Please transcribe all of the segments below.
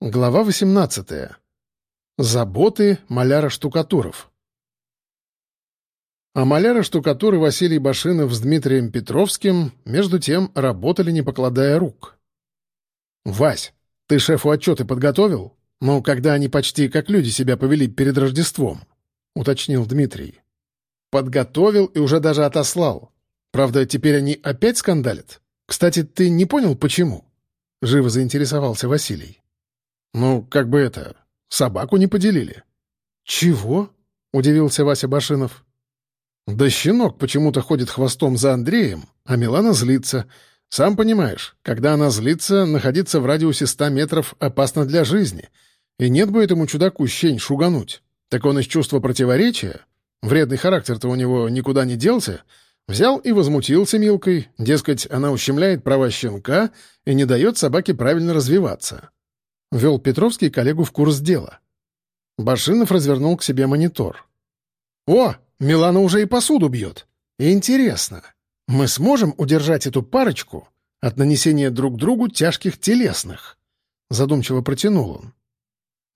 Глава 18. Заботы маляра-штукатуров. А маляра-штукатуры Василий Башинов с Дмитрием Петровским между тем работали, не покладая рук. «Вась, ты шефу отчеты подготовил? Ну, когда они почти как люди себя повели перед Рождеством?» — уточнил Дмитрий. «Подготовил и уже даже отослал. Правда, теперь они опять скандалят? Кстати, ты не понял, почему?» — живо заинтересовался Василий. «Ну, как бы это, собаку не поделили». «Чего?» — удивился Вася Башинов. «Да щенок почему-то ходит хвостом за Андреем, а Милана злится. Сам понимаешь, когда она злится, находиться в радиусе ста метров опасно для жизни. И нет бы этому чудаку щень шугануть. Так он из чувства противоречия, вредный характер-то у него никуда не делся, взял и возмутился Милкой, дескать, она ущемляет права щенка и не дает собаке правильно развиваться. Вел Петровский коллегу в курс дела. Башинов развернул к себе монитор. «О, Милана уже и посуду бьет. Интересно, мы сможем удержать эту парочку от нанесения друг другу тяжких телесных?» Задумчиво протянул он.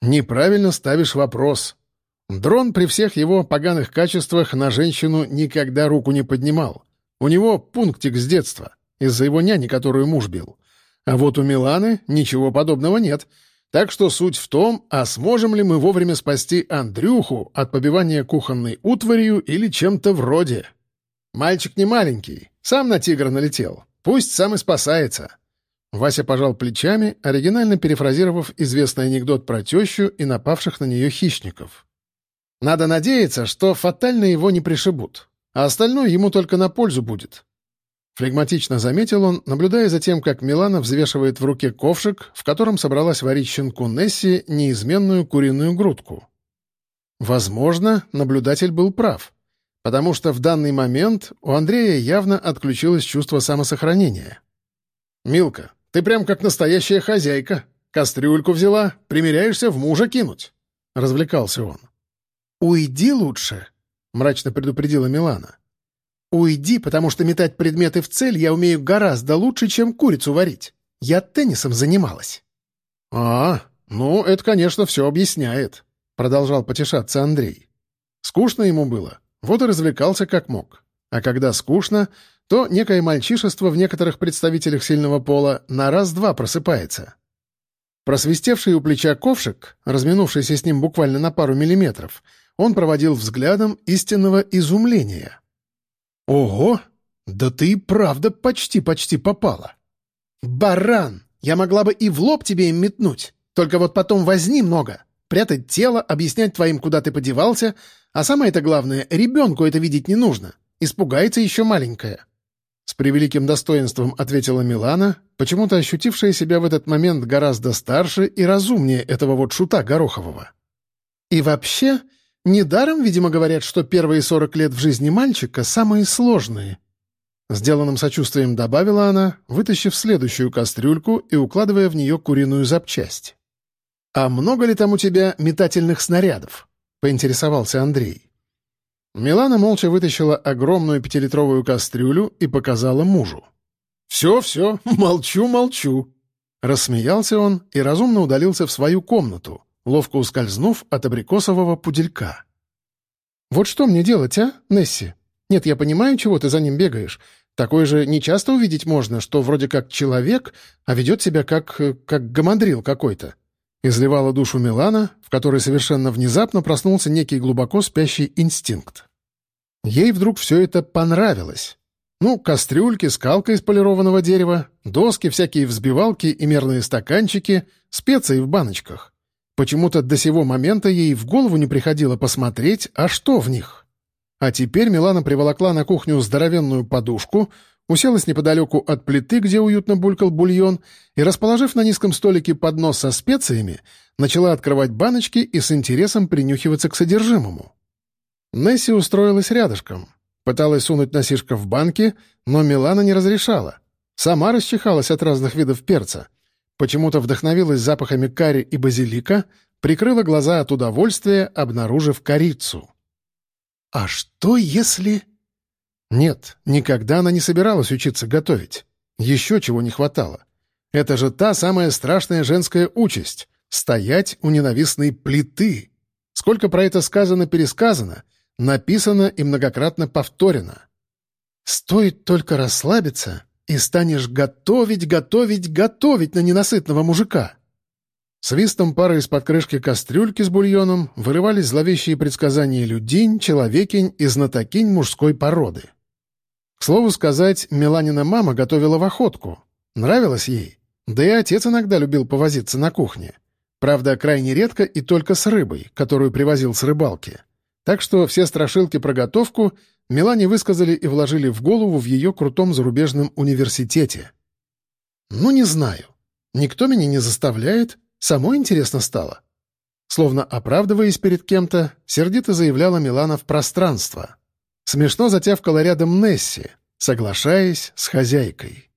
«Неправильно ставишь вопрос. Дрон при всех его поганых качествах на женщину никогда руку не поднимал. У него пунктик с детства, из-за его няни, которую муж бил. А вот у Миланы ничего подобного нет — так что суть в том, а сможем ли мы вовремя спасти Андрюху от побивания кухонной утварью или чем-то вроде. Мальчик не маленький, сам на тигра налетел. Пусть сам и спасается. Вася пожал плечами, оригинально перефразировав известный анекдот про тещу и напавших на нее хищников. Надо надеяться, что фатально его не пришибут, а остальное ему только на пользу будет. Флегматично заметил он, наблюдая за тем, как Милана взвешивает в руке ковшик, в котором собралась варить щенку Несси неизменную куриную грудку. Возможно, наблюдатель был прав, потому что в данный момент у Андрея явно отключилось чувство самосохранения. «Милка, ты прям как настоящая хозяйка. Кастрюльку взяла, примеряешься в мужа кинуть», — развлекался он. «Уйди лучше», — мрачно предупредила Милана. «Уйди, потому что метать предметы в цель я умею гораздо лучше, чем курицу варить. Я теннисом занималась». «А, ну, это, конечно, все объясняет», — продолжал потешаться Андрей. Скучно ему было, вот и развлекался как мог. А когда скучно, то некое мальчишество в некоторых представителях сильного пола на раз-два просыпается. Просвистевший у плеча ковшик, разминувшийся с ним буквально на пару миллиметров, он проводил взглядом истинного изумления — «Ого! Да ты правда почти-почти попала!» «Баран! Я могла бы и в лоб тебе им метнуть, только вот потом возни много. Прятать тело, объяснять твоим, куда ты подевался, а самое-то главное, ребенку это видеть не нужно. Испугается еще маленькая». С превеликим достоинством ответила Милана, почему-то ощутившая себя в этот момент гораздо старше и разумнее этого вот шута Горохового. «И вообще, Недаром, видимо, говорят, что первые сорок лет в жизни мальчика самые сложные. Сделанным сочувствием добавила она, вытащив следующую кастрюльку и укладывая в нее куриную запчасть. «А много ли там у тебя метательных снарядов?» — поинтересовался Андрей. Милана молча вытащила огромную пятилитровую кастрюлю и показала мужу. «Все, все, молчу, молчу». Рассмеялся он и разумно удалился в свою комнату, ловко ускользнув от абрикосового пуделька. «Вот что мне делать, а, Несси? Нет, я понимаю, чего ты за ним бегаешь. Такое же нечасто увидеть можно, что вроде как человек, а ведет себя как... как гамандрил какой-то». Изливала душу Милана, в которой совершенно внезапно проснулся некий глубоко спящий инстинкт. Ей вдруг все это понравилось. Ну, кастрюльки, скалка из полированного дерева, доски, всякие взбивалки и мерные стаканчики, специи в баночках. Почему-то до сего момента ей в голову не приходило посмотреть, а что в них. А теперь Милана приволокла на кухню здоровенную подушку, уселась неподалеку от плиты, где уютно булькал бульон, и, расположив на низком столике поднос со специями, начала открывать баночки и с интересом принюхиваться к содержимому. Несси устроилась рядышком. Пыталась сунуть носишко в банки, но Милана не разрешала. Сама расчихалась от разных видов перца — Почему-то вдохновилась запахами карри и базилика, прикрыла глаза от удовольствия, обнаружив корицу. «А что если...» Нет, никогда она не собиралась учиться готовить. Еще чего не хватало. Это же та самая страшная женская участь стоять у ненавистной плиты. Сколько про это сказано-пересказано, написано и многократно повторено. Стоит только расслабиться, и станешь готовить, готовить, готовить на ненасытного мужика. Свистом пары из-под крышки кастрюльки с бульоном вырывались зловещие предсказания людинь, человекинь и знатокинь мужской породы. К слову сказать, Миланина мама готовила в охотку. Нравилось ей. Да и отец иногда любил повозиться на кухне. Правда, крайне редко и только с рыбой, которую привозил с рыбалки. Так что все страшилки про готовку Милане высказали и вложили в голову в ее крутом зарубежном университете. «Ну, не знаю. Никто меня не заставляет, Самой интересно стало. Словно оправдываясь перед кем-то, сердито заявляла Милана в пространство. Смешно затявкала рядом Несси, соглашаясь с хозяйкой.